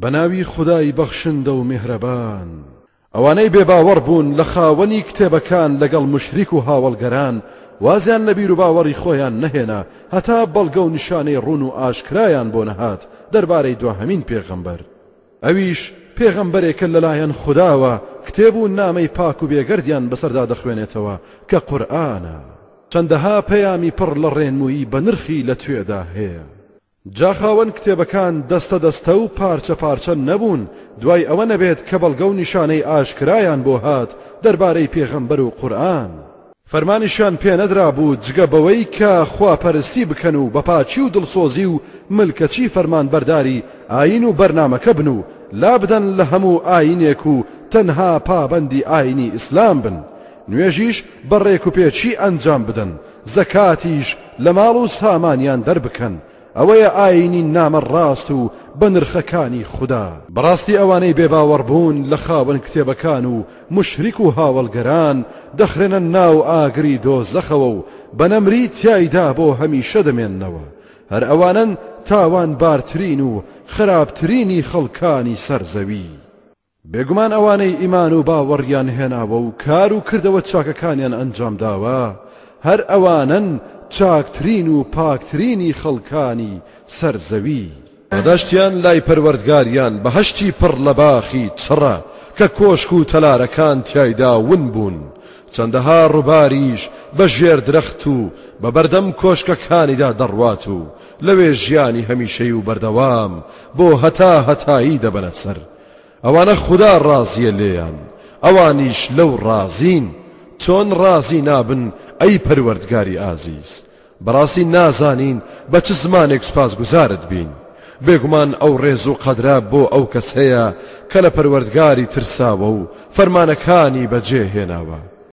بە ناوی خودای بەخشندە و میهرەبان. ئەوانەی بێ باوەڕ بوون لە خاوەنی کتێبەکان لەگەڵ موشریک و هاوەڵگەران وازیان لە بیروباوەڕی خۆیان نەهێنا هەتا بەڵگە و نیشانەی ڕوون و ئاشکرایان بۆ نەهات دەربارەی دواهەمین پێغەمبەر ئەویش پێغەمبەرێکە لەلایەن خوداوە کتێب و نامەی پاک و بێگەردیان بەسەردا دەخوێنێتەوە کە قورئانە چەندەها پەیامی پڕ لە ڕێنموویی بەنرخی لە توێدا هەیە. جا خاوەن کتێبەکان دەستە دەستە و پارچە پارچە نەبوون دوای ئەوە نەبێت کە بەڵگە و نیشانەی ئاشکرایان بۆ هات دەربارەی پێغەمبەر و قورئان، فەرمانیشیان پێ نەدرابوو جگە بەوەی کە خوا پەرستی بکەن و بە پاکی و دڵسۆزی و ملکەچی فەرمانبەرداری ئایین و بەرنامەکە بن و لابدەن لە هەموو ئایینێک و تەنها پابەندی ئایینی ئیسلام بن نوێژیش بە ڕێکوپێکی ئەنجام بدەن زەکاتیش لە ماڵ و سامانیان دەربکەن، ئەوەیە ئاینی نامە ڕاست و بە نرخەکانی خودا. بەڕاستی ئەوانەی بێ باوەڕ بوون لە خاوەن کتێبەکان و موشریک و هاوەڵگەران دەخرێنە ناو ئاگری دۆزەخەوە و بە نەمری تیایدا بۆ هەمیشە دەمێننەوە، هەر ئەوانەن تاوانبارترین و خراپترینی خەڵکانی سەر زەوی. بێگومان ئەوانەی ئیمان و باوەڕیان هێناوە و کار و کردەوە چاکەکانیان ئەنجام داوە، هەر ئەوانەن چاکترین و پاکترینی خەڵکانی سەر زەوی. پاداشتیان لای پەروەردگاریان بەهەشتی پڕ لە باخی چڕە کە کۆشک و تەلارەکان تیایدا ون بوون، چەندەها ڕوباریش بە ژێر درەخت و بە بەردەم کۆشکەکانیدا دەڕوات و لەوێ ژیانی هەمیشەی و بەردەوام بۆ هەتا هەتایی دەبەنە سەر، ئەوانە خودا ڕازییە لێیان، ئەوانیش لەو ڕازین، چۆن ڕازی نابن ئەی پەروەردگاری ئازیز، بەڕاستی نازانین بە چ زمانێک سوپاسگوزارت بین، بێگومان ئەو ڕێز و قەدرە بۆ ئەو کەسەیە کە لە پەروەردگاری ترساوە و فەرمانەکانی بەجێهێناوە.